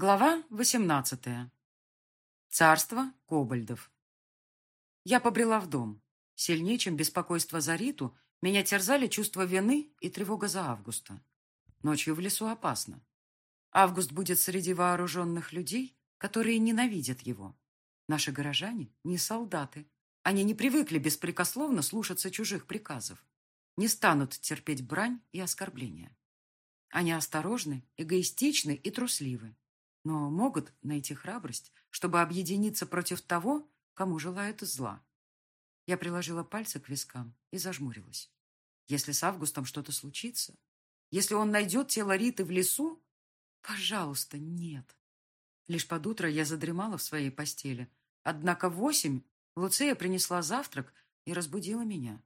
Глава 18. Царство кобальдов. Я побрела в дом. Сильнее, чем беспокойство за Риту, меня терзали чувство вины и тревога за Августа. Ночью в лесу опасно. Август будет среди вооруженных людей, которые ненавидят его. Наши горожане не солдаты. Они не привыкли беспрекословно слушаться чужих приказов. Не станут терпеть брань и оскорбления. Они осторожны, эгоистичны и трусливы но могут найти храбрость, чтобы объединиться против того, кому желают зла. Я приложила пальцы к вискам и зажмурилась. Если с Августом что-то случится, если он найдет тело Риты в лесу, пожалуйста, нет. Лишь под утро я задремала в своей постели. Однако в восемь Луция принесла завтрак и разбудила меня,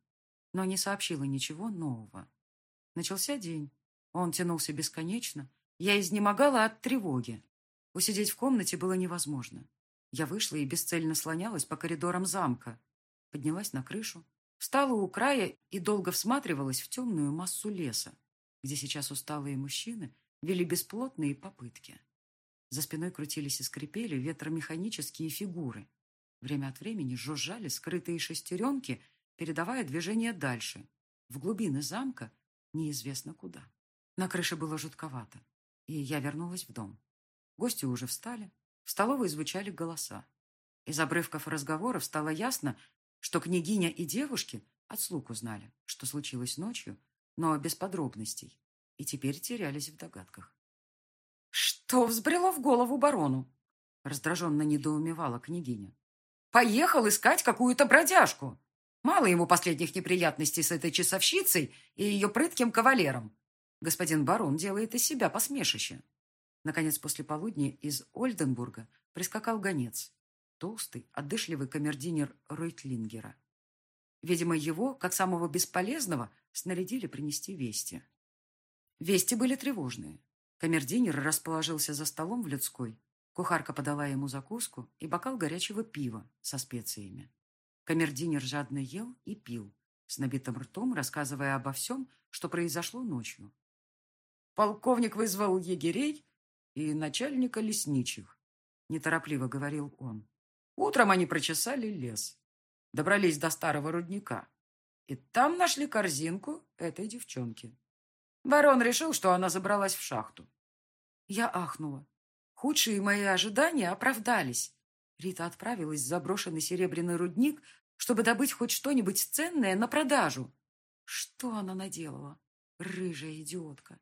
но не сообщила ничего нового. Начался день. Он тянулся бесконечно. Я изнемогала от тревоги. Усидеть в комнате было невозможно. Я вышла и бесцельно слонялась по коридорам замка. Поднялась на крышу, встала у края и долго всматривалась в темную массу леса, где сейчас усталые мужчины вели бесплотные попытки. За спиной крутились и скрипели ветромеханические фигуры. Время от времени жужжали скрытые шестеренки, передавая движение дальше, в глубины замка, неизвестно куда. На крыше было жутковато, и я вернулась в дом. Гости уже встали. В столовой звучали голоса. Из обрывков разговоров стало ясно, что княгиня и девушки от слуг узнали, что случилось ночью, но без подробностей, и теперь терялись в догадках. «Что взбрело в голову барону?» раздраженно недоумевала княгиня. «Поехал искать какую-то бродяжку. Мало ему последних неприятностей с этой часовщицей и ее прытким кавалером. Господин барон делает из себя посмешище. Наконец, после полудня из Ольденбурга прискакал гонец. Толстый, отдышливый камердинер Ройтлингера. Видимо, его, как самого бесполезного, снарядили принести вести. Вести были тревожные. Камердинер расположился за столом в людской. Кухарка подала ему закуску и бокал горячего пива со специями. Камердинер жадно ел и пил, с набитым ртом рассказывая обо всем, что произошло ночью. Полковник вызвал егерей и начальника лесничих, неторопливо говорил он. Утром они прочесали лес, добрались до старого рудника, и там нашли корзинку этой девчонки. Барон решил, что она забралась в шахту. Я ахнула. Худшие мои ожидания оправдались. Рита отправилась в заброшенный серебряный рудник, чтобы добыть хоть что-нибудь ценное на продажу. Что она наделала? Рыжая идиотка.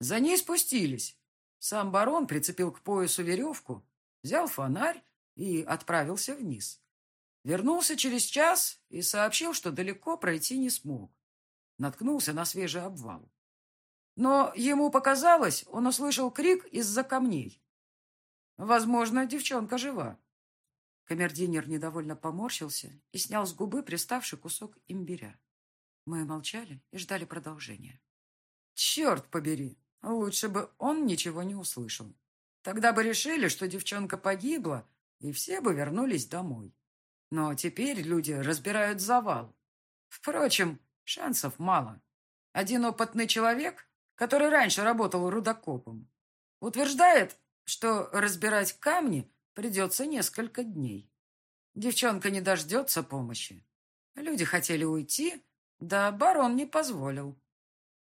За ней спустились, сам барон прицепил к поясу веревку, взял фонарь и отправился вниз. Вернулся через час и сообщил, что далеко пройти не смог. Наткнулся на свежий обвал. Но ему показалось, он услышал крик из-за камней. Возможно, девчонка жива. Камердинер недовольно поморщился и снял с губы приставший кусок имбиря. Мы молчали и ждали продолжения. «Черт побери! Лучше бы он ничего не услышал. Тогда бы решили, что девчонка погибла, и все бы вернулись домой. Но теперь люди разбирают завал. Впрочем, шансов мало. Один опытный человек, который раньше работал рудокопом, утверждает, что разбирать камни придется несколько дней. Девчонка не дождется помощи. Люди хотели уйти, да барон не позволил.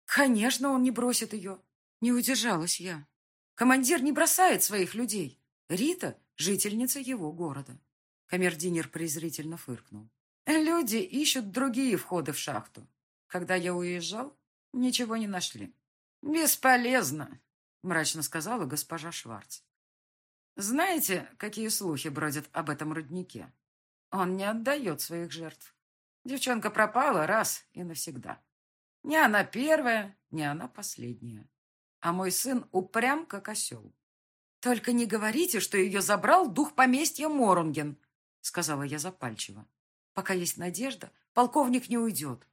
Конечно, он не бросит ее. Не удержалась я. Командир не бросает своих людей. Рита — жительница его города. Камердинер презрительно фыркнул. Люди ищут другие входы в шахту. Когда я уезжал, ничего не нашли. Бесполезно, мрачно сказала госпожа Шварц. Знаете, какие слухи бродят об этом руднике? Он не отдает своих жертв. Девчонка пропала раз и навсегда. Не она первая, не она последняя а мой сын упрям, как осел. «Только не говорите, что ее забрал дух поместья Моронген», — сказала я запальчиво. «Пока есть надежда, полковник не уйдет».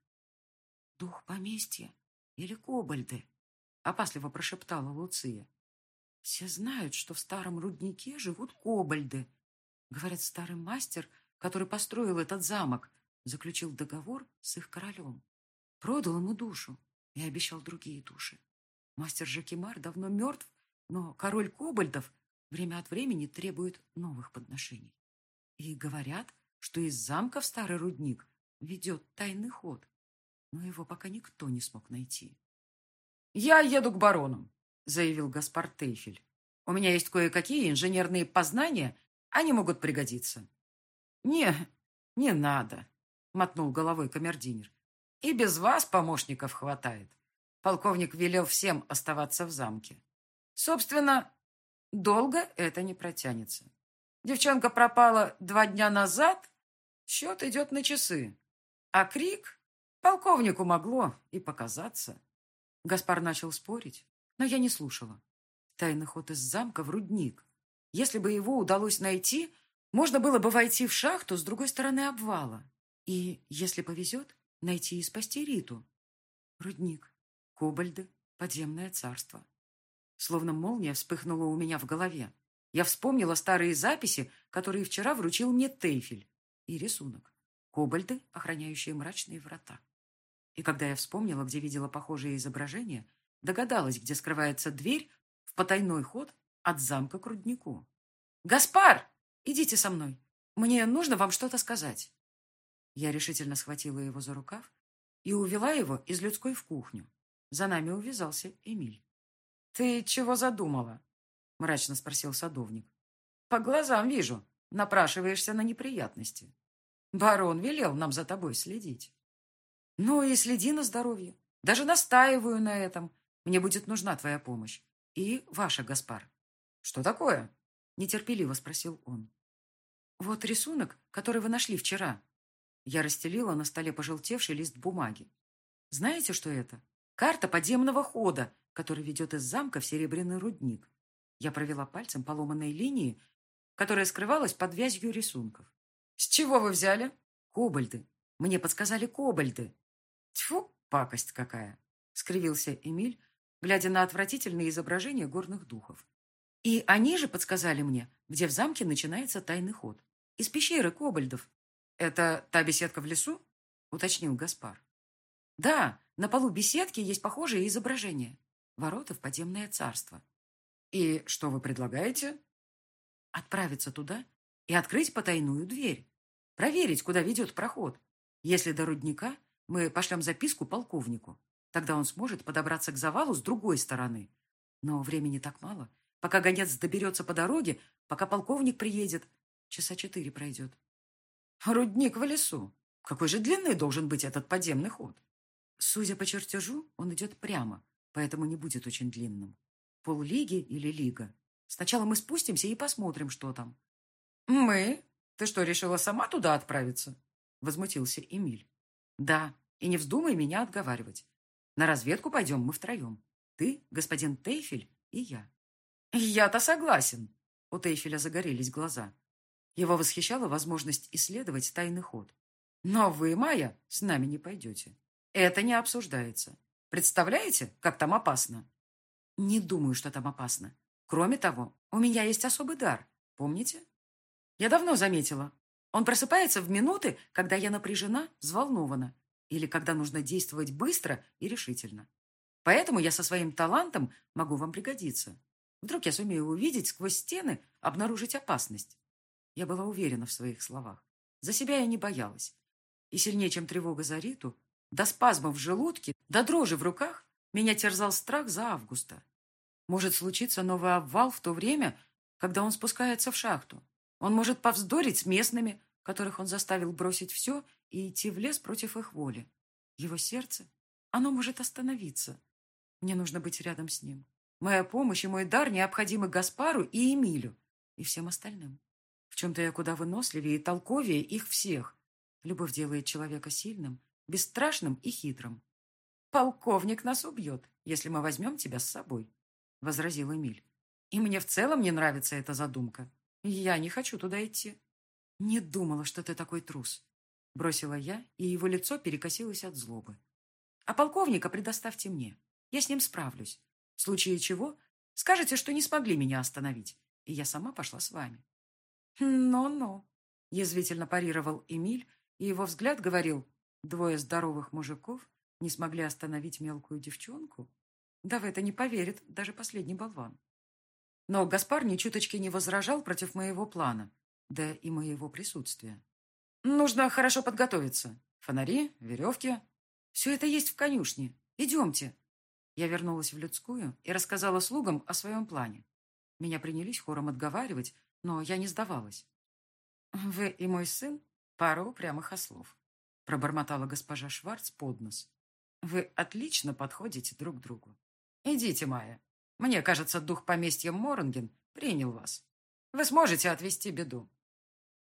«Дух поместья или кобальды?» — опасливо прошептала Луция. «Все знают, что в старом руднике живут кобальды. Говорят, старый мастер, который построил этот замок, заключил договор с их королем. Продал ему душу и обещал другие души. Мастер Жакимар давно мертв, но король Кобальдов время от времени требует новых подношений. И говорят, что из замка в старый рудник ведет тайный ход, но его пока никто не смог найти. «Я еду к баронам», — заявил Гаспар Тейфель. «У меня есть кое-какие инженерные познания, они могут пригодиться». «Не, не надо», — мотнул головой камердинер. «И без вас помощников хватает. Полковник велел всем оставаться в замке. Собственно, долго это не протянется. Девчонка пропала два дня назад, счет идет на часы. А крик полковнику могло и показаться». Гаспар начал спорить, но я не слушала. Тайный ход из замка в рудник. Если бы его удалось найти, можно было бы войти в шахту с другой стороны обвала. И, если повезет, найти и спасти Риту. Рудник, кобальды, подземное царство. Словно молния вспыхнула у меня в голове. Я вспомнила старые записи, которые вчера вручил мне Тейфель, и рисунок. Кобальды, охраняющие мрачные врата. И когда я вспомнила, где видела похожие изображения, догадалась, где скрывается дверь в потайной ход от замка к руднику. «Гаспар, идите со мной. Мне нужно вам что-то сказать». Я решительно схватила его за рукав и увела его из людской в кухню. За нами увязался Эмиль. «Ты чего задумала?» — мрачно спросил садовник. «По глазам вижу. Напрашиваешься на неприятности. Барон велел нам за тобой следить». «Ну и следи на здоровье. Даже настаиваю на этом. Мне будет нужна твоя помощь. И ваша, Гаспар». «Что такое?» — нетерпеливо спросил он. «Вот рисунок, который вы нашли вчера». Я расстелила на столе пожелтевший лист бумаги. «Знаете, что это? Карта подземного хода, который ведет из замка в серебряный рудник». Я провела пальцем по ломаной линии, которая скрывалась под вязью рисунков. «С чего вы взяли?» «Кобальды. Мне подсказали кобальды. Тьфу, пакость какая! скривился Эмиль, глядя на отвратительные изображения горных духов. И они же подсказали мне, где в замке начинается тайный ход. Из пещеры кобальдов. Это та беседка в лесу? уточнил Гаспар. Да, на полу беседки есть похожие изображения. Ворота в подземное царство. И что вы предлагаете? Отправиться туда и открыть потайную дверь. Проверить, куда ведет проход. Если до рудника мы пошлем записку полковнику. Тогда он сможет подобраться к завалу с другой стороны. Но времени так мало. Пока гонец доберется по дороге, пока полковник приедет, часа четыре пройдет. Рудник в лесу. Какой же длины должен быть этот подземный ход? Судя по чертежу, он идет прямо, поэтому не будет очень длинным. Поллиги или лига. Сначала мы спустимся и посмотрим, что там. Мы? Ты что, решила сама туда отправиться? Возмутился Эмиль. Да, и не вздумай меня отговаривать. На разведку пойдем мы втроем. Ты, господин Тейфель и я. Я-то согласен. У Тейфеля загорелись глаза. Его восхищала возможность исследовать тайный ход. Но вы, Майя, с нами не пойдете. Это не обсуждается. Представляете, как там опасно? Не думаю, что там опасно. Кроме того, у меня есть особый дар. Помните? Я давно заметила. Он просыпается в минуты, когда я напряжена, взволнована или когда нужно действовать быстро и решительно. Поэтому я со своим талантом могу вам пригодиться. Вдруг я сумею увидеть сквозь стены, обнаружить опасность. Я была уверена в своих словах. За себя я не боялась. И сильнее, чем тревога за Риту, до спазмов в желудке, до дрожи в руках, меня терзал страх за Августа. Может случиться новый обвал в то время, когда он спускается в шахту. Он может повздорить с местными, которых он заставил бросить все и идти в лес против их воли. Его сердце, оно может остановиться. Мне нужно быть рядом с ним. Моя помощь и мой дар необходимы Гаспару и Эмилю, и всем остальным. В чем-то я куда выносливее и толковее их всех. Любовь делает человека сильным, бесстрашным и хитрым. «Полковник нас убьет, если мы возьмем тебя с собой», — возразил Эмиль. «И мне в целом не нравится эта задумка. Я не хочу туда идти». «Не думала, что ты такой трус», — бросила я, и его лицо перекосилось от злобы. «А полковника предоставьте мне. Я с ним справлюсь. В случае чего скажете, что не смогли меня остановить, и я сама пошла с вами». «Но-но», — язвительно парировал Эмиль, и его взгляд говорил, «Двое здоровых мужиков не смогли остановить мелкую девчонку? Да в это не поверит даже последний болван». Но Гаспар ни чуточки не возражал против моего плана, да и моего присутствия. Нужно хорошо подготовиться. Фонари, веревки. Все это есть в конюшне. Идемте. Я вернулась в людскую и рассказала слугам о своем плане. Меня принялись хором отговаривать, но я не сдавалась. «Вы и мой сын — пара упрямых ослов», — пробормотала госпожа Шварц под нос. «Вы отлично подходите друг другу. Идите, Майя. Мне кажется, дух поместья Моронген принял вас. Вы сможете отвести беду».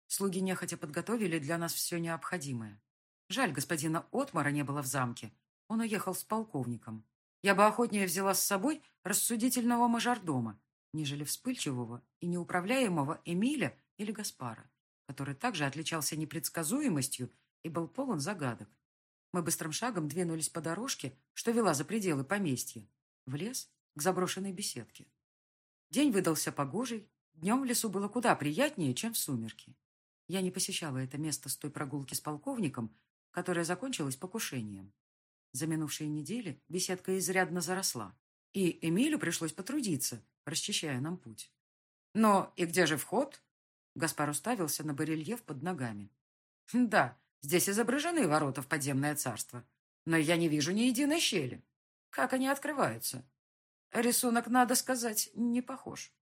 Слуги нехотя подготовили для нас все необходимое. Жаль, господина Отмара не было в замке. Он уехал с полковником. Я бы охотнее взяла с собой рассудительного мажордома, нежели вспыльчивого и неуправляемого Эмиля или Гаспара, который также отличался непредсказуемостью и был полон загадок. Мы быстрым шагом двинулись по дорожке, что вела за пределы поместья, в лес к заброшенной беседке. День выдался погожий, днем в лесу было куда приятнее, чем в сумерки. Я не посещала это место с той прогулки с полковником, которая закончилась покушением. За минувшие недели беседка изрядно заросла, и Эмилю пришлось потрудиться, расчищая нам путь. «Но и где же вход?» Гаспар уставился на барельеф под ногами. «Да, здесь изображены ворота в подземное царство, но я не вижу ни единой щели. Как они открываются?» Рисунок, надо сказать, не похож.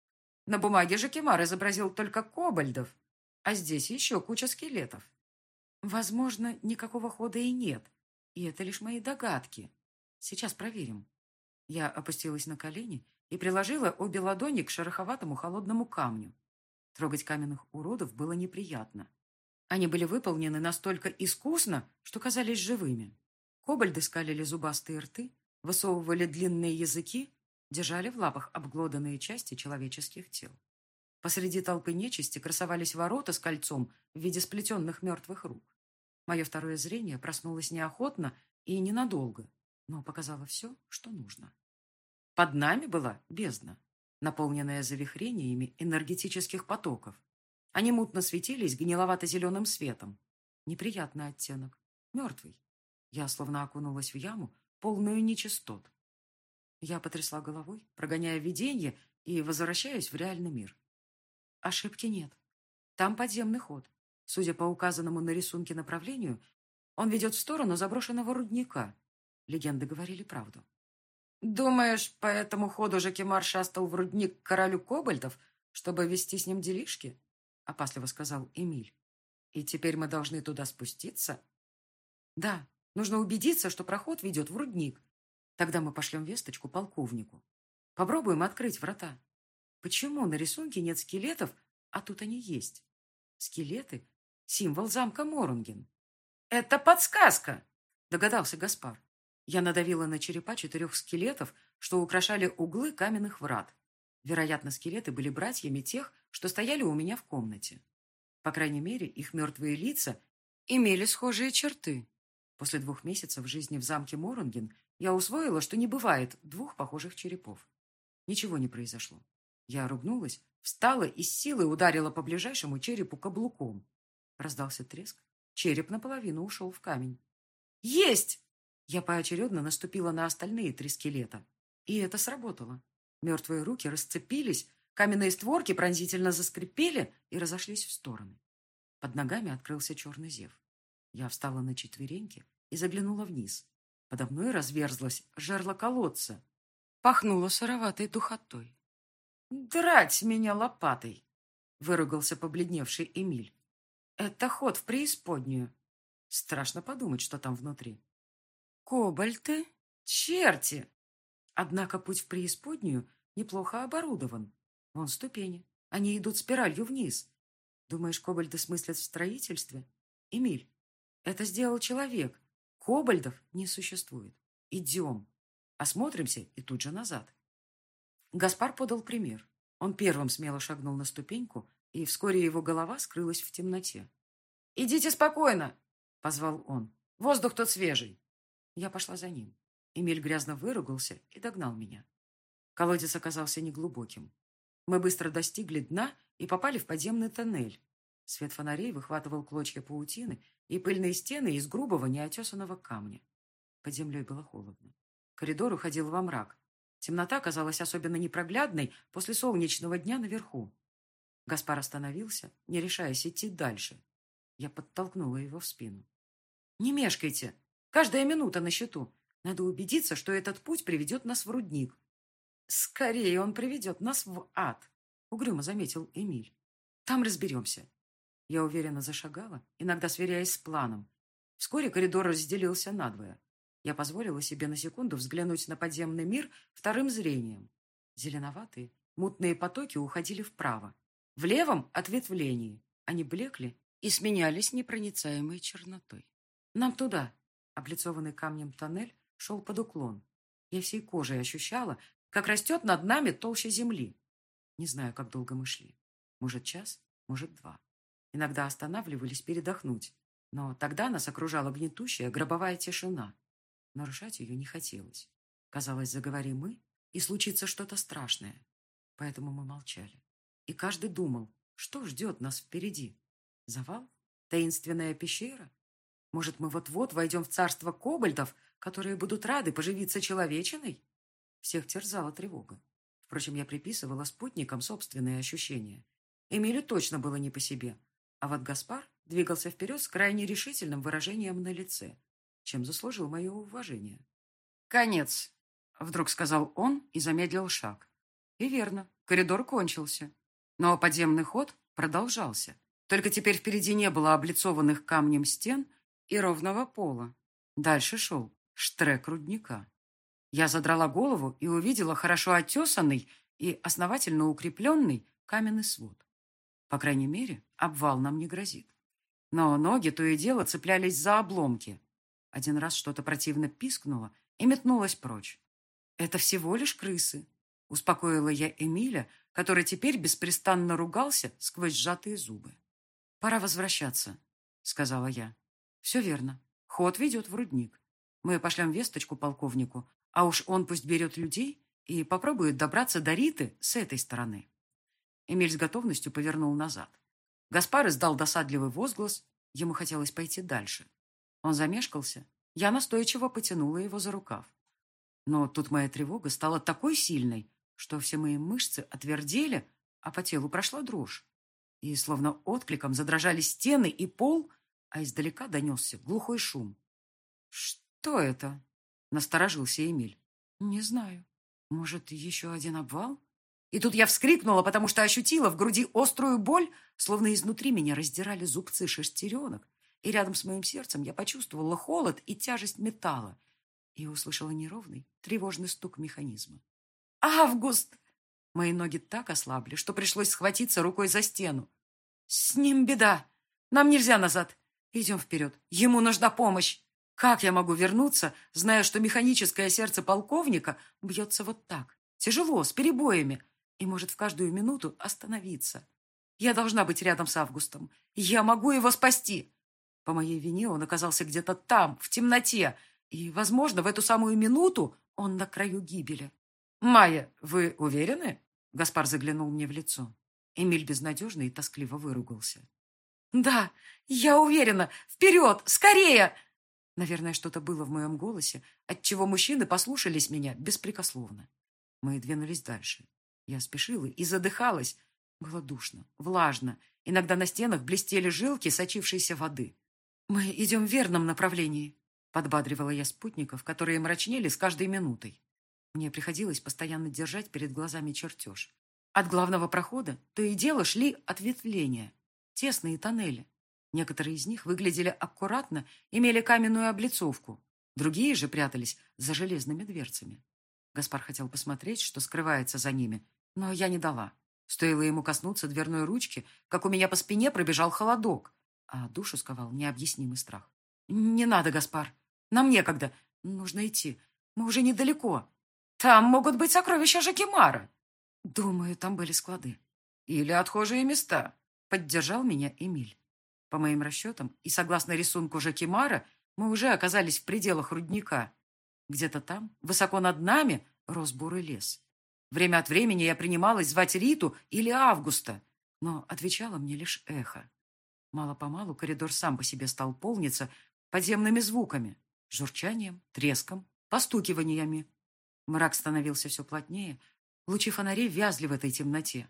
На бумаге же Кемар изобразил только кобальдов, а здесь еще куча скелетов. Возможно, никакого хода и нет, и это лишь мои догадки. Сейчас проверим. Я опустилась на колени и приложила обе ладони к шероховатому холодному камню. Трогать каменных уродов было неприятно. Они были выполнены настолько искусно, что казались живыми. Кобальды скалили зубастые рты, высовывали длинные языки, держали в лапах обглоданные части человеческих тел. Посреди толпы нечисти красовались ворота с кольцом в виде сплетенных мертвых рук. Мое второе зрение проснулось неохотно и ненадолго, но показало все, что нужно. Под нами была бездна, наполненная завихрениями энергетических потоков. Они мутно светились гниловато-зеленым светом. Неприятный оттенок. Мертвый. Я словно окунулась в яму, полную нечистот. Я потрясла головой, прогоняя видение и возвращаюсь в реальный мир. Ошибки нет. Там подземный ход. Судя по указанному на рисунке направлению, он ведет в сторону заброшенного рудника. Легенды говорили правду. «Думаешь, по этому ходу Жакимар шастал в рудник к королю Кобальтов, чтобы вести с ним делишки?» — опасливо сказал Эмиль. «И теперь мы должны туда спуститься?» «Да, нужно убедиться, что проход ведет в рудник. Тогда мы пошлем весточку полковнику. Попробуем открыть врата. Почему на рисунке нет скелетов, а тут они есть? Скелеты — символ замка Моронген. «Это подсказка!» — догадался Гаспар. Я надавила на черепа четырех скелетов, что украшали углы каменных врат. Вероятно, скелеты были братьями тех, что стояли у меня в комнате. По крайней мере, их мертвые лица имели схожие черты. После двух месяцев жизни в замке Моронген я усвоила, что не бывает двух похожих черепов. Ничего не произошло. Я ругнулась, встала и с силой ударила по ближайшему черепу каблуком. Раздался треск. Череп наполовину ушел в камень. «Есть!» Я поочередно наступила на остальные три скелета. И это сработало. Мертвые руки расцепились, каменные створки пронзительно заскрипели и разошлись в стороны. Под ногами открылся черный зев. Я встала на четвереньки и заглянула вниз. Подо мной разверзлась жерло колодца. Пахнуло сыроватой духотой. «Драть меня лопатой!» — выругался побледневший Эмиль. «Это ход в преисподнюю. Страшно подумать, что там внутри. Кобальты? Черти! Однако путь в преисподнюю неплохо оборудован. Вон ступени. Они идут спиралью вниз. Думаешь, кобальды смыслят в строительстве? Эмиль, это сделал человек. Кобальдов не существует. Идем. Осмотримся и тут же назад. Гаспар подал пример. Он первым смело шагнул на ступеньку, и вскоре его голова скрылась в темноте. «Идите спокойно!» — позвал он. «Воздух тут свежий!» Я пошла за ним. Эмиль грязно выругался и догнал меня. Колодец оказался неглубоким. Мы быстро достигли дна и попали в подземный тоннель. Свет фонарей выхватывал клочья паутины и пыльные стены из грубого неотесанного камня. Под землей было холодно. Коридор уходил во мрак. Темнота казалась особенно непроглядной после солнечного дня наверху. Гаспар остановился, не решаясь идти дальше. Я подтолкнула его в спину. «Не мешкайте! Каждая минута на счету. Надо убедиться, что этот путь приведет нас в рудник». «Скорее он приведет нас в ад», — угрюмо заметил Эмиль. «Там разберемся». Я уверенно зашагала, иногда сверяясь с планом. Вскоре коридор разделился надвое. Я позволила себе на секунду взглянуть на подземный мир вторым зрением. Зеленоватые, мутные потоки уходили вправо. В левом ответвлении они блекли и сменялись непроницаемой чернотой. «Нам туда!» Облицованный камнем тоннель шел под уклон. Я всей кожей ощущала, как растет над нами толща земли. Не знаю, как долго мы шли. Может, час, может, два. Иногда останавливались передохнуть, но тогда нас окружала гнетущая гробовая тишина. Нарушать ее не хотелось. Казалось, заговорим мы, и случится что-то страшное. Поэтому мы молчали. И каждый думал, что ждет нас впереди. Завал? Таинственная пещера? Может, мы вот-вот войдем в царство кобальтов, которые будут рады поживиться человечиной? Всех терзала тревога. Впрочем, я приписывала спутникам собственные ощущения. Эмилю точно было не по себе. А вот Гаспар двигался вперед с крайне решительным выражением на лице, чем заслужил мое уважение. «Конец», — вдруг сказал он и замедлил шаг. И верно, коридор кончился. Но подземный ход продолжался. Только теперь впереди не было облицованных камнем стен и ровного пола. Дальше шел штрек рудника. Я задрала голову и увидела хорошо оттесанный и основательно укрепленный каменный свод. По крайней мере, обвал нам не грозит. Но ноги то и дело цеплялись за обломки. Один раз что-то противно пискнуло и метнулось прочь. «Это всего лишь крысы», — успокоила я Эмиля, который теперь беспрестанно ругался сквозь сжатые зубы. «Пора возвращаться», — сказала я. «Все верно. Ход ведет в рудник. Мы пошлем весточку полковнику, а уж он пусть берет людей и попробует добраться до Риты с этой стороны». Эмиль с готовностью повернул назад. Гаспар издал досадливый возглас. Ему хотелось пойти дальше. Он замешкался. Я настойчиво потянула его за рукав. Но тут моя тревога стала такой сильной, что все мои мышцы отвердели, а по телу прошла дрожь. И словно откликом задрожали стены и пол, а издалека донесся глухой шум. «Что это?» — насторожился Эмиль. «Не знаю. Может, еще один обвал?» И тут я вскрикнула, потому что ощутила в груди острую боль, словно изнутри меня раздирали зубцы шестеренок, и рядом с моим сердцем я почувствовала холод и тяжесть металла и услышала неровный, тревожный стук механизма. «Август!» Мои ноги так ослабли, что пришлось схватиться рукой за стену. «С ним беда! Нам нельзя назад! Идем вперед! Ему нужна помощь! Как я могу вернуться, зная, что механическое сердце полковника бьется вот так, тяжело, с перебоями, и может в каждую минуту остановиться? Я должна быть рядом с Августом. Я могу его спасти!» По моей вине он оказался где-то там, в темноте, и, возможно, в эту самую минуту он на краю гибели. «Майя, вы уверены?» Гаспар заглянул мне в лицо. Эмиль безнадежно и тоскливо выругался. «Да, я уверена! Вперед! Скорее!» Наверное, что-то было в моем голосе, отчего мужчины послушались меня беспрекословно. Мы двинулись дальше. Я спешила и задыхалась. Было душно, влажно. Иногда на стенах блестели жилки сочившейся воды. «Мы идем в верном направлении», — подбадривала я спутников, которые мрачнели с каждой минутой. Мне приходилось постоянно держать перед глазами чертеж. От главного прохода то и дело шли ответвления, тесные тоннели. Некоторые из них выглядели аккуратно, имели каменную облицовку. Другие же прятались за железными дверцами. Гаспар хотел посмотреть, что скрывается за ними, но я не дала. Стоило ему коснуться дверной ручки, как у меня по спине пробежал холодок, а душу сковал необъяснимый страх. «Не надо, Гаспар. Нам некогда. Нужно идти. Мы уже недалеко. Там могут быть сокровища Жакимара». «Думаю, там были склады». «Или отхожие места», — поддержал меня Эмиль. По моим расчетам и согласно рисунку Жакимара, мы уже оказались в пределах рудника. Где-то там, высоко над нами, рос бурый лес. Время от времени я принималась звать Риту или Августа, но отвечало мне лишь эхо. Мало-помалу коридор сам по себе стал полниться подземными звуками, журчанием, треском, постукиваниями. Мрак становился все плотнее, лучи фонарей вязли в этой темноте.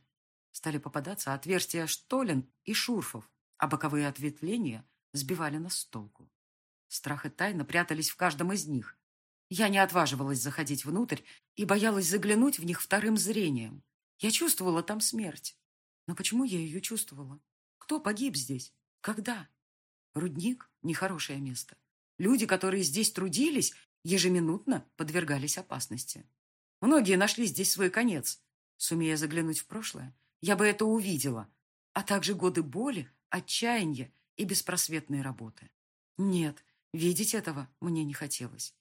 Стали попадаться отверстия штолен и шурфов, а боковые ответвления сбивали нас с толку. Страх и тайна прятались в каждом из них. Я не отваживалась заходить внутрь и боялась заглянуть в них вторым зрением. Я чувствовала там смерть. Но почему я ее чувствовала? Кто погиб здесь? Когда? Рудник — нехорошее место. Люди, которые здесь трудились, ежеминутно подвергались опасности. Многие нашли здесь свой конец. Сумея заглянуть в прошлое, я бы это увидела, а также годы боли, отчаяния и беспросветной работы. Нет, видеть этого мне не хотелось.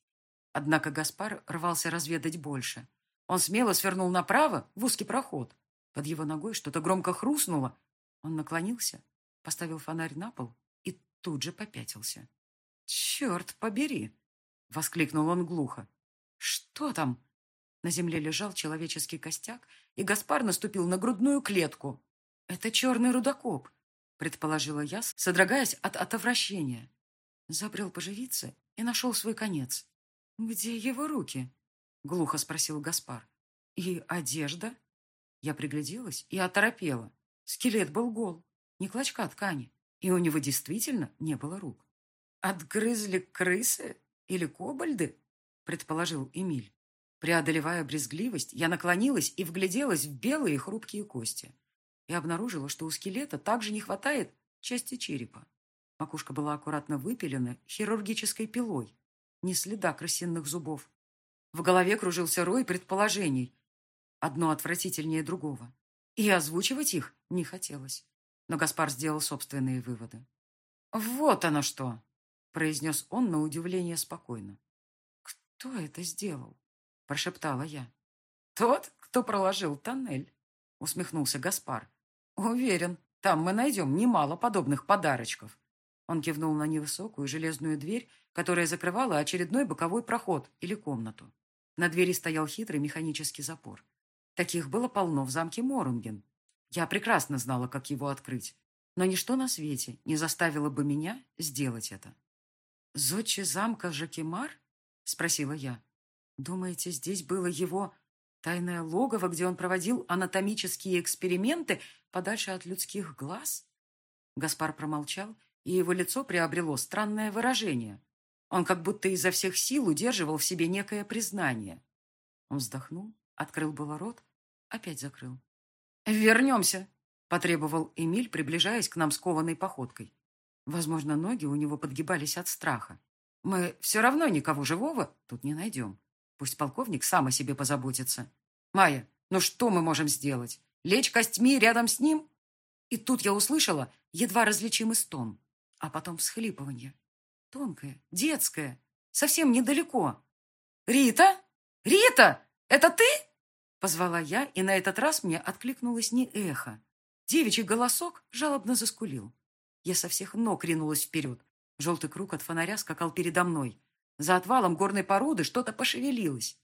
Однако Гаспар рвался разведать больше. Он смело свернул направо в узкий проход. Под его ногой что-то громко хрустнуло. Он наклонился, поставил фонарь на пол и тут же попятился. «Черт побери!» — воскликнул он глухо. «Что там?» На земле лежал человеческий костяк, и Гаспар наступил на грудную клетку. «Это черный рудокоп», — предположила я, содрогаясь от отвращения. Забрел поживиться и нашел свой конец. «Где его руки?» — глухо спросил Гаспар. «И одежда?» Я пригляделась и оторопела. Скелет был гол, не клочка ткани, и у него действительно не было рук. «Отгрызли крысы или кобальды?» — предположил Эмиль. Преодолевая брезгливость, я наклонилась и вгляделась в белые хрупкие кости. И обнаружила, что у скелета также не хватает части черепа. Макушка была аккуратно выпилена хирургической пилой. Ни следа крысиных зубов. В голове кружился рой предположений. Одно отвратительнее другого. И озвучивать их не хотелось. Но Гаспар сделал собственные выводы. «Вот оно что!» — произнес он на удивление спокойно. «Кто это сделал?» — прошептала я. «Тот, кто проложил тоннель», — усмехнулся Гаспар. «Уверен, там мы найдем немало подобных подарочков». Он кивнул на невысокую железную дверь, которая закрывала очередной боковой проход или комнату. На двери стоял хитрый механический запор. Таких было полно в замке Морунген. Я прекрасно знала, как его открыть, но ничто на свете не заставило бы меня сделать это. «Зодче замка Жакимар?» — спросила я. «Думаете, здесь было его тайное логово, где он проводил анатомические эксперименты подальше от людских глаз?» Гаспар промолчал, и его лицо приобрело странное выражение. Он как будто изо всех сил удерживал в себе некое признание. Он вздохнул, открыл было рот, опять закрыл. «Вернемся!» — потребовал Эмиль, приближаясь к нам скованной походкой. Возможно, ноги у него подгибались от страха. Мы все равно никого живого тут не найдем. Пусть полковник сам о себе позаботится. Майя, ну что мы можем сделать? Лечь костьми рядом с ним? И тут я услышала едва различимый стон, а потом всхлипывание. Тонкое, детское, совсем недалеко. «Рита? Рита, это ты?» Позвала я, и на этот раз мне откликнулось не эхо. Девичий голосок жалобно заскулил. Я со всех ног ринулась вперед. Желтый круг от фонаря скакал передо мной. За отвалом горной породы что-то пошевелилось.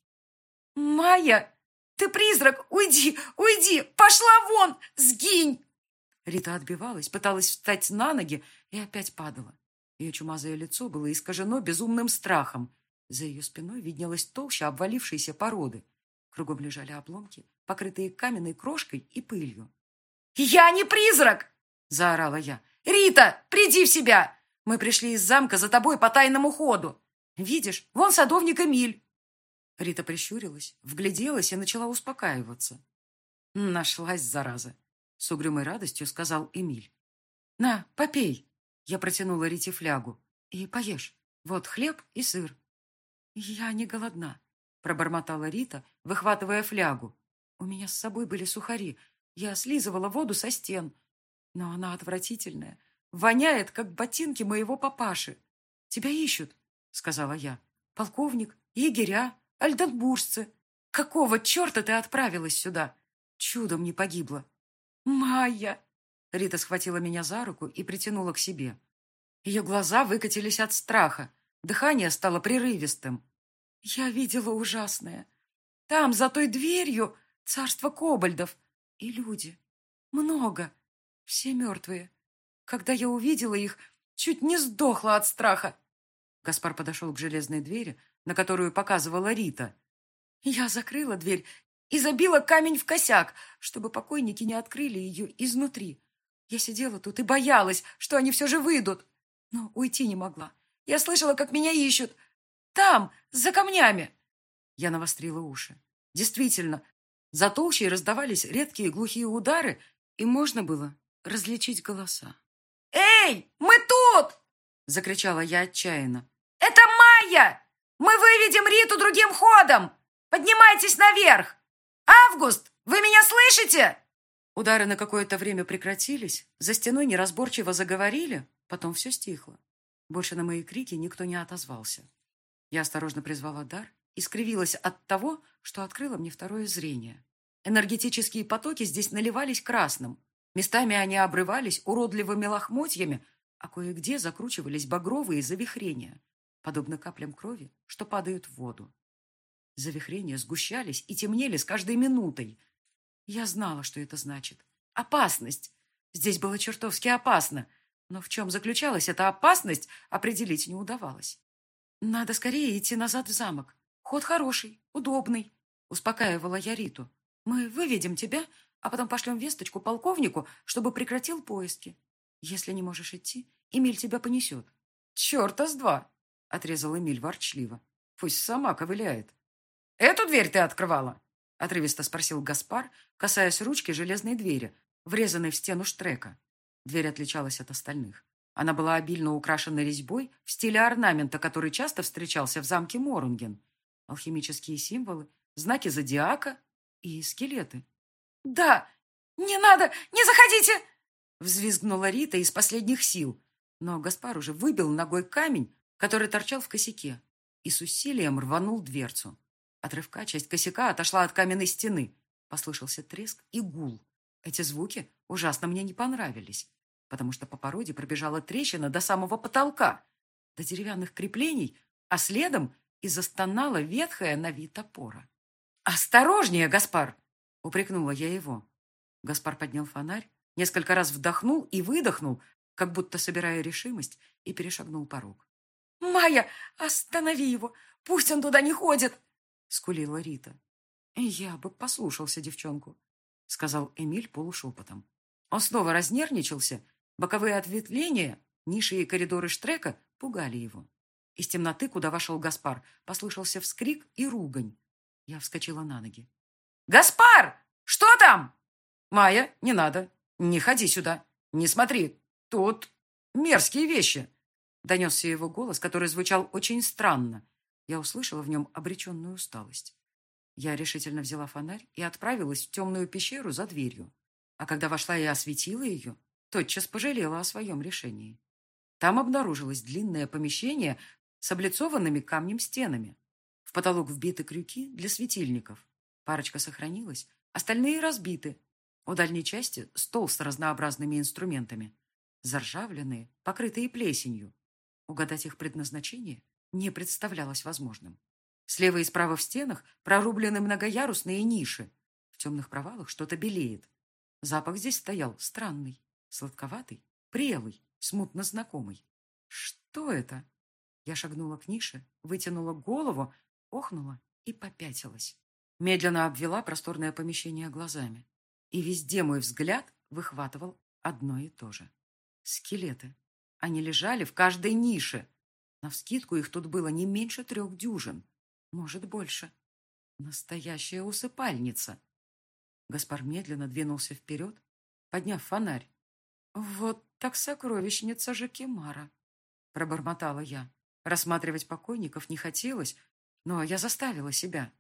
«Майя! Ты призрак! Уйди! Уйди! Пошла вон! Сгинь!» Рита отбивалась, пыталась встать на ноги и опять падала. Ее чумазое лицо было искажено безумным страхом. За ее спиной виднелась толща обвалившейся породы. Кругом лежали обломки, покрытые каменной крошкой и пылью. «Я не призрак!» — заорала я. «Рита, приди в себя! Мы пришли из замка за тобой по тайному ходу. Видишь, вон садовник Эмиль!» Рита прищурилась, вгляделась и начала успокаиваться. «Нашлась, зараза!» — с угрюмой радостью сказал Эмиль. «На, попей!» Я протянула Рите флягу. «И поешь. Вот хлеб и сыр». «Я не голодна», — пробормотала Рита, выхватывая флягу. «У меня с собой были сухари. Я слизывала воду со стен но она отвратительная. Воняет, как ботинки моего папаши. Тебя ищут, сказала я. Полковник, егеря, альденбуржцы. Какого черта ты отправилась сюда? Чудом не погибла. Майя! Рита схватила меня за руку и притянула к себе. Ее глаза выкатились от страха. Дыхание стало прерывистым. Я видела ужасное. Там, за той дверью, царство кобальдов. И люди. Много. Все мертвые. Когда я увидела их, чуть не сдохла от страха. Гаспар подошел к железной двери, на которую показывала Рита. Я закрыла дверь и забила камень в косяк, чтобы покойники не открыли ее изнутри. Я сидела тут и боялась, что они все же выйдут, но уйти не могла. Я слышала, как меня ищут. Там, за камнями. Я навострила уши. Действительно, за толщей раздавались редкие глухие удары, и можно было различить голоса. «Эй, мы тут!» — закричала я отчаянно. «Это Майя! Мы выведем Риту другим ходом! Поднимайтесь наверх! Август, вы меня слышите?» Удары на какое-то время прекратились, за стеной неразборчиво заговорили, потом все стихло. Больше на мои крики никто не отозвался. Я осторожно призвала дар и скривилась от того, что открыло мне второе зрение. Энергетические потоки здесь наливались красным. Местами они обрывались уродливыми лохмотьями, а кое-где закручивались багровые завихрения, подобно каплям крови, что падают в воду. Завихрения сгущались и темнели с каждой минутой. Я знала, что это значит. Опасность. Здесь было чертовски опасно. Но в чем заключалась эта опасность, определить не удавалось. Надо скорее идти назад в замок. Ход хороший, удобный, успокаивала я Риту. Мы выведем тебя, а потом пошлем весточку полковнику, чтобы прекратил поиски. Если не можешь идти, Эмиль тебя понесет. Черта с два, отрезал Эмиль ворчливо. Пусть сама ковыляет. Эту дверь ты открывала? Отрывисто спросил Гаспар, касаясь ручки железной двери, врезанной в стену штрека. Дверь отличалась от остальных. Она была обильно украшена резьбой в стиле орнамента, который часто встречался в замке Морунген. Алхимические символы, знаки зодиака и скелеты. «Да, не надо, не заходите!» Взвизгнула Рита из последних сил. Но Гаспар уже выбил ногой камень, который торчал в косяке, и с усилием рванул дверцу. Отрывка часть косяка отошла от каменной стены. Послышался треск и гул. Эти звуки ужасно мне не понравились, потому что по породе пробежала трещина до самого потолка, до деревянных креплений, а следом и застонала ветхая на вид опора. «Осторожнее, Гаспар!» — упрекнула я его. Гаспар поднял фонарь, несколько раз вдохнул и выдохнул, как будто собирая решимость, и перешагнул порог. «Майя, останови его! Пусть он туда не ходит!» — скулила Рита. «Я бы послушался девчонку сказал Эмиль полушепотом. Он снова разнервничался. Боковые ответвления, ниши и коридоры штрека пугали его. Из темноты, куда вошел Гаспар, послышался вскрик и ругань. Я вскочила на ноги. «Гаспар! Что там?» «Майя, не надо. Не ходи сюда. Не смотри. Тут мерзкие вещи!» Донесся его голос, который звучал очень странно. Я услышала в нем обреченную усталость. Я решительно взяла фонарь и отправилась в темную пещеру за дверью. А когда вошла и осветила ее, тотчас пожалела о своем решении. Там обнаружилось длинное помещение с облицованными камнем стенами. В потолок вбиты крюки для светильников. Парочка сохранилась, остальные разбиты. У дальней части стол с разнообразными инструментами. Заржавленные, покрытые плесенью. Угадать их предназначение не представлялось возможным. Слева и справа в стенах прорублены многоярусные ниши. В темных провалах что-то белеет. Запах здесь стоял странный, сладковатый, прелый, смутно знакомый. Что это? Я шагнула к нише, вытянула голову, охнула и попятилась. Медленно обвела просторное помещение глазами. И везде мой взгляд выхватывал одно и то же. Скелеты. Они лежали в каждой нише. Навскидку их тут было не меньше трех дюжин. Может, больше. Настоящая усыпальница. Гаспар медленно двинулся вперед, подняв фонарь. «Вот так сокровищница же Кемара!» Пробормотала я. Рассматривать покойников не хотелось, но я заставила себя.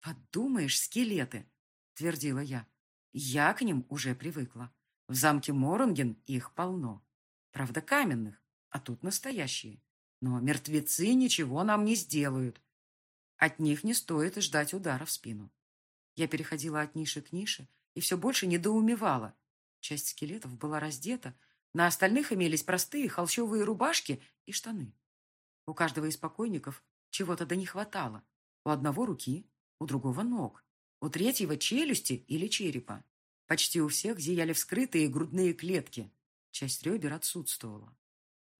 «Подумаешь, скелеты!» — твердила я. «Я к ним уже привыкла. В замке Моронген их полно. Правда, каменных, а тут настоящие. Но мертвецы ничего нам не сделают. От них не стоит ждать удара в спину. Я переходила от ниши к нише и все больше недоумевала. Часть скелетов была раздета, на остальных имелись простые холщовые рубашки и штаны. У каждого из покойников чего-то да не хватало. У одного руки, у другого ног, у третьего челюсти или черепа. Почти у всех зияли вскрытые грудные клетки. Часть ребер отсутствовала.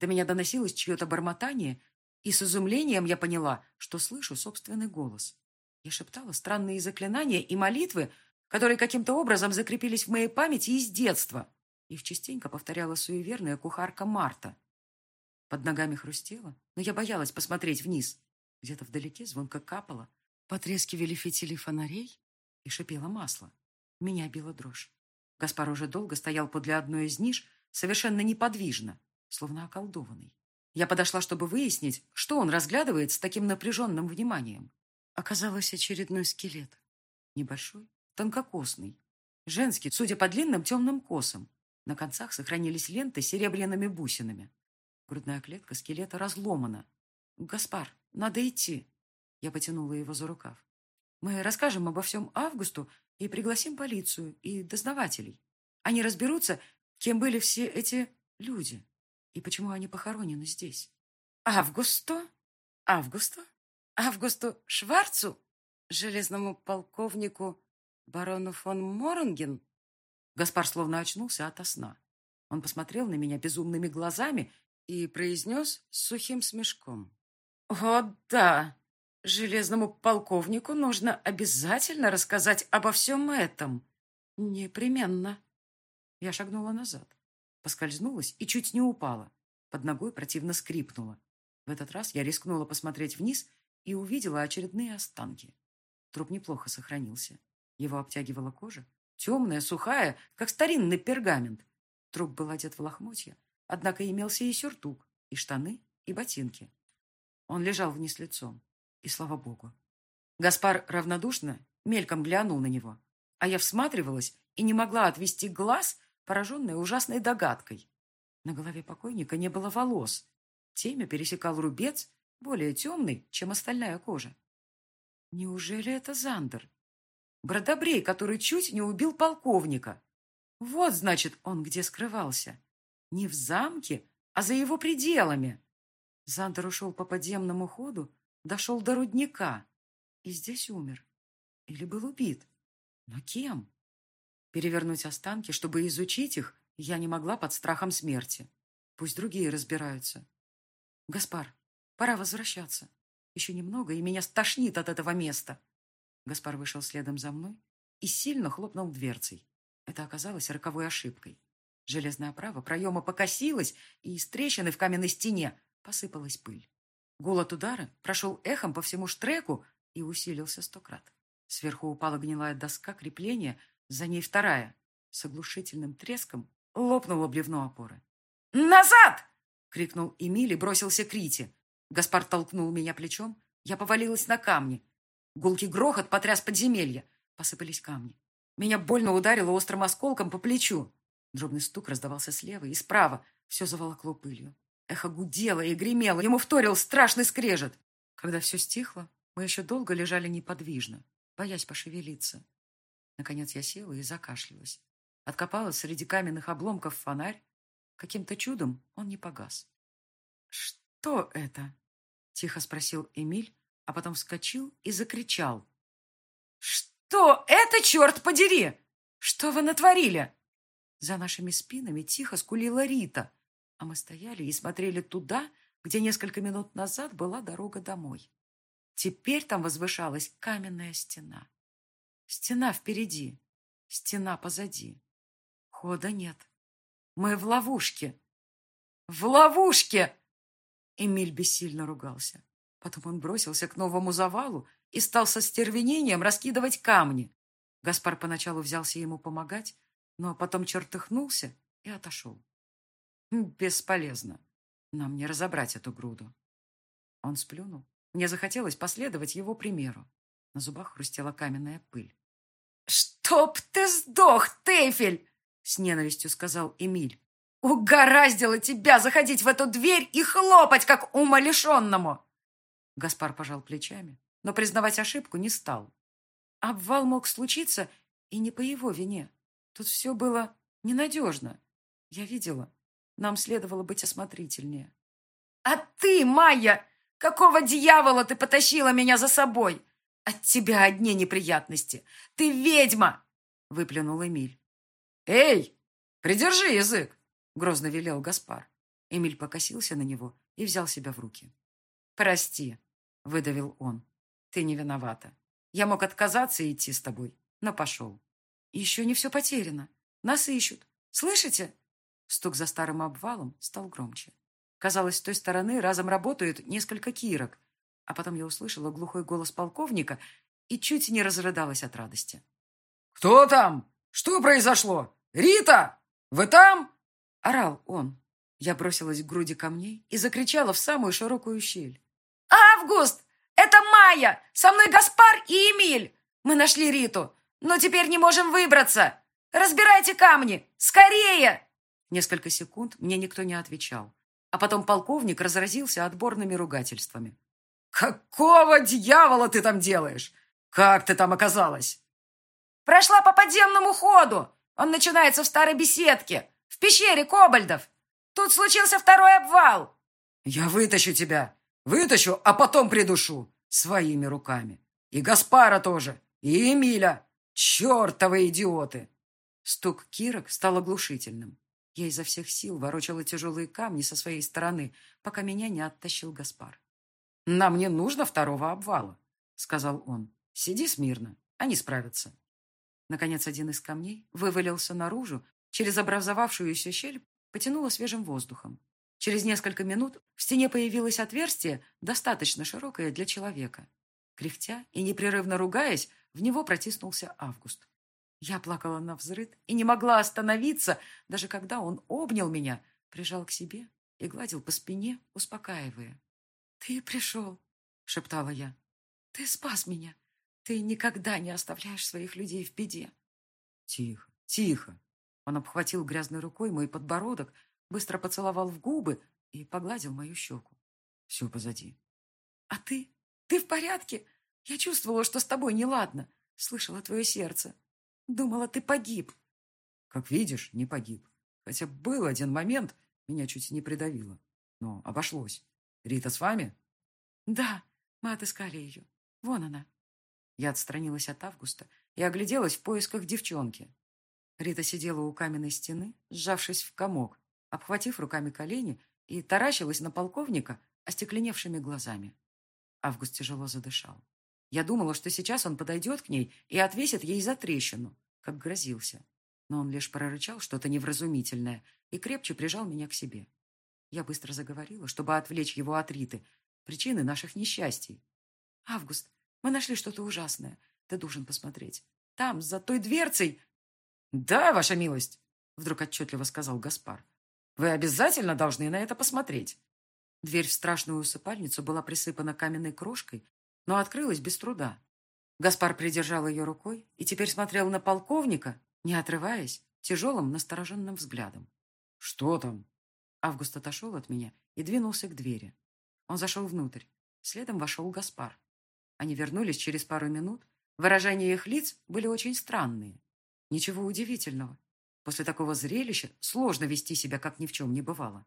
До меня доносилось чье-то бормотание и с изумлением я поняла, что слышу собственный голос. Я шептала странные заклинания и молитвы, которые каким-то образом закрепились в моей памяти из детства. Их частенько повторяла суеверная кухарка Марта. Под ногами хрустело, но я боялась посмотреть вниз. Где-то вдалеке звонко капало, потрескивали фитили фонарей и шипело масло. Меня била дрожь. Гаспар уже долго стоял подле одной из ниш, совершенно неподвижно, словно околдованный. Я подошла, чтобы выяснить, что он разглядывает с таким напряженным вниманием. Оказалось очередной скелет. Небольшой, тонкокосный. Женский, судя по длинным темным косам. На концах сохранились ленты с серебряными бусинами. Грудная клетка скелета разломана. «Гаспар, надо идти!» Я потянула его за рукав. «Мы расскажем обо всем Августу и пригласим полицию и дознавателей. Они разберутся, кем были все эти люди и почему они похоронены здесь». «Августу? Августу? Августу Шварцу? Железному полковнику барону фон Моронген?» Гаспар словно очнулся ото сна. Он посмотрел на меня безумными глазами и произнес сухим смешком. «О, да! Железному полковнику нужно обязательно рассказать обо всем этом. Непременно!» Я шагнула назад, поскользнулась и чуть не упала. Под ногой противно скрипнула. В этот раз я рискнула посмотреть вниз и увидела очередные останки. Труп неплохо сохранился. Его обтягивала кожа, темная, сухая, как старинный пергамент. Труп был одет в лохмотья, Однако имелся и сюртук, и штаны, и ботинки. Он лежал вниз лицом, и слава богу. Гаспар равнодушно, мельком глянул на него, а я всматривалась и не могла отвести глаз, пораженная ужасной догадкой. На голове покойника не было волос. Темя пересекал рубец, более темный, чем остальная кожа. Неужели это Зандер? Бродобрей, который чуть не убил полковника. Вот, значит, он где скрывался. Не в замке, а за его пределами. Зандер ушел по подземному ходу, дошел до рудника и здесь умер. Или был убит. Но кем? Перевернуть останки, чтобы изучить их, я не могла под страхом смерти. Пусть другие разбираются. Гаспар, пора возвращаться. Еще немного, и меня стошнит от этого места. Гаспар вышел следом за мной и сильно хлопнул дверцей. Это оказалось роковой ошибкой. Железная оправа проема покосилась, и из трещины в каменной стене посыпалась пыль. Гул от удара прошел эхом по всему штреку и усилился сто крат. Сверху упала гнилая доска крепления, за ней вторая. С оглушительным треском лопнула бревно опоры. «Назад!» — крикнул Эмиль и бросился к Рите. Гаспар толкнул меня плечом. Я повалилась на камни. Гулкий грохот потряс подземелье. Посыпались камни. Меня больно ударило острым осколком по плечу. Дробный стук раздавался слева и справа. Все заволокло пылью. Эхо гудело и гремело. Ему вторил страшный скрежет. Когда все стихло, мы еще долго лежали неподвижно, боясь пошевелиться. Наконец я села и закашлялась. Откопала среди каменных обломков фонарь. Каким-то чудом он не погас. «Что это?» — тихо спросил Эмиль, а потом вскочил и закричал. «Что это, черт подери? Что вы натворили?» За нашими спинами тихо скулила Рита, а мы стояли и смотрели туда, где несколько минут назад была дорога домой. Теперь там возвышалась каменная стена. Стена впереди, стена позади. Хода нет. Мы в ловушке. В ловушке! Эмиль бессильно ругался. Потом он бросился к новому завалу и стал со стервенением раскидывать камни. Гаспар поначалу взялся ему помогать, но потом чертыхнулся и отошел. Бесполезно. Нам не разобрать эту груду. Он сплюнул. Мне захотелось последовать его примеру. На зубах хрустела каменная пыль. «Чтоб ты сдох, Тефель!» С ненавистью сказал Эмиль. «Угораздило тебя заходить в эту дверь и хлопать, как умалишенному!» Гаспар пожал плечами, но признавать ошибку не стал. Обвал мог случиться и не по его вине. Тут все было ненадежно. Я видела. Нам следовало быть осмотрительнее. «А ты, Майя, какого дьявола ты потащила меня за собой? От тебя одни неприятности. Ты ведьма!» — выплюнул Эмиль. «Эй, придержи язык!» — грозно велел Гаспар. Эмиль покосился на него и взял себя в руки. «Прости», — выдавил он. «Ты не виновата. Я мог отказаться и идти с тобой, но пошел. Еще не все потеряно. Нас ищут. Слышите? Стук за старым обвалом стал громче. Казалось, с той стороны разом работают несколько кирок. А потом я услышала глухой голос полковника и чуть не разрыдалась от радости. «Кто там? Что произошло? Рита? Вы там?» Орал он. Я бросилась к груди камней и закричала в самую широкую щель. «Август! Это Майя! Со мной Гаспар и Эмиль! Мы нашли Риту, но теперь не можем выбраться! Разбирайте камни! Скорее!» Несколько секунд мне никто не отвечал, а потом полковник разразился отборными ругательствами. «Какого дьявола ты там делаешь? Как ты там оказалась?» «Прошла по подземному ходу! Он начинается в старой беседке, в пещере Кобальдов! Тут случился второй обвал!» «Я вытащу тебя! Вытащу, а потом придушу! Своими руками! И Гаспара тоже! И Эмиля! Чертовы идиоты!» Стук кирок стал оглушительным. Я изо всех сил ворочала тяжелые камни со своей стороны, пока меня не оттащил Гаспар. «Нам не нужно второго обвала», — сказал он. «Сиди смирно, они справятся». Наконец один из камней вывалился наружу, через образовавшуюся щель потянуло свежим воздухом. Через несколько минут в стене появилось отверстие, достаточно широкое для человека. Кряхтя и непрерывно ругаясь, в него протиснулся Август. Я плакала на взрыд и не могла остановиться, даже когда он обнял меня, прижал к себе и гладил по спине, успокаивая. «Ты пришел», — шептала я. «Ты спас меня. Ты никогда не оставляешь своих людей в беде». «Тихо, тихо». Он обхватил грязной рукой мой подбородок, быстро поцеловал в губы и погладил мою щеку. «Все позади». «А ты? Ты в порядке? Я чувствовала, что с тобой неладно. Слышала твое сердце. Думала, ты погиб. Как видишь, не погиб. Хотя был один момент, меня чуть не придавило. Но обошлось. Рита с вами? Да, мы отыскали ее. Вон она. Я отстранилась от Августа и огляделась в поисках девчонки. Рита сидела у каменной стены, сжавшись в комок, обхватив руками колени и таращилась на полковника остекленевшими глазами. Август тяжело задышал. Я думала, что сейчас он подойдет к ней и отвесит ей за трещину, как грозился. Но он лишь прорычал что-то невразумительное и крепче прижал меня к себе. Я быстро заговорила, чтобы отвлечь его от Риты, причины наших несчастий. «Август, мы нашли что-то ужасное. Ты должен посмотреть. Там, за той дверцей...» «Да, ваша милость», — вдруг отчетливо сказал Гаспар. «Вы обязательно должны на это посмотреть». Дверь в страшную усыпальницу была присыпана каменной крошкой но открылась без труда. Гаспар придержал ее рукой и теперь смотрел на полковника, не отрываясь, тяжелым настороженным взглядом. «Что там?» Август отошел от меня и двинулся к двери. Он зашел внутрь. Следом вошел Гаспар. Они вернулись через пару минут. Выражения их лиц были очень странные. Ничего удивительного. После такого зрелища сложно вести себя, как ни в чем не бывало.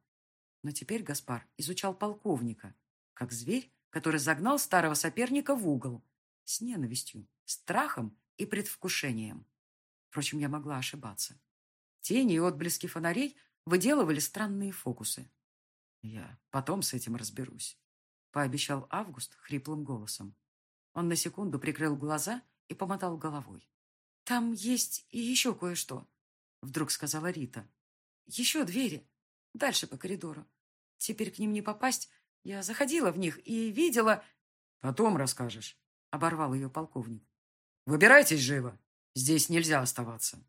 Но теперь Гаспар изучал полковника, как зверь, который загнал старого соперника в угол с ненавистью, страхом и предвкушением. Впрочем, я могла ошибаться. Тени и отблески фонарей выделывали странные фокусы. «Я потом с этим разберусь», — пообещал Август хриплым голосом. Он на секунду прикрыл глаза и помотал головой. «Там есть и еще кое-что», — вдруг сказала Рита. «Еще двери. Дальше по коридору. Теперь к ним не попасть, я заходила в них и видела... Потом расскажешь, оборвал ее полковник. Выбирайтесь живо. Здесь нельзя оставаться.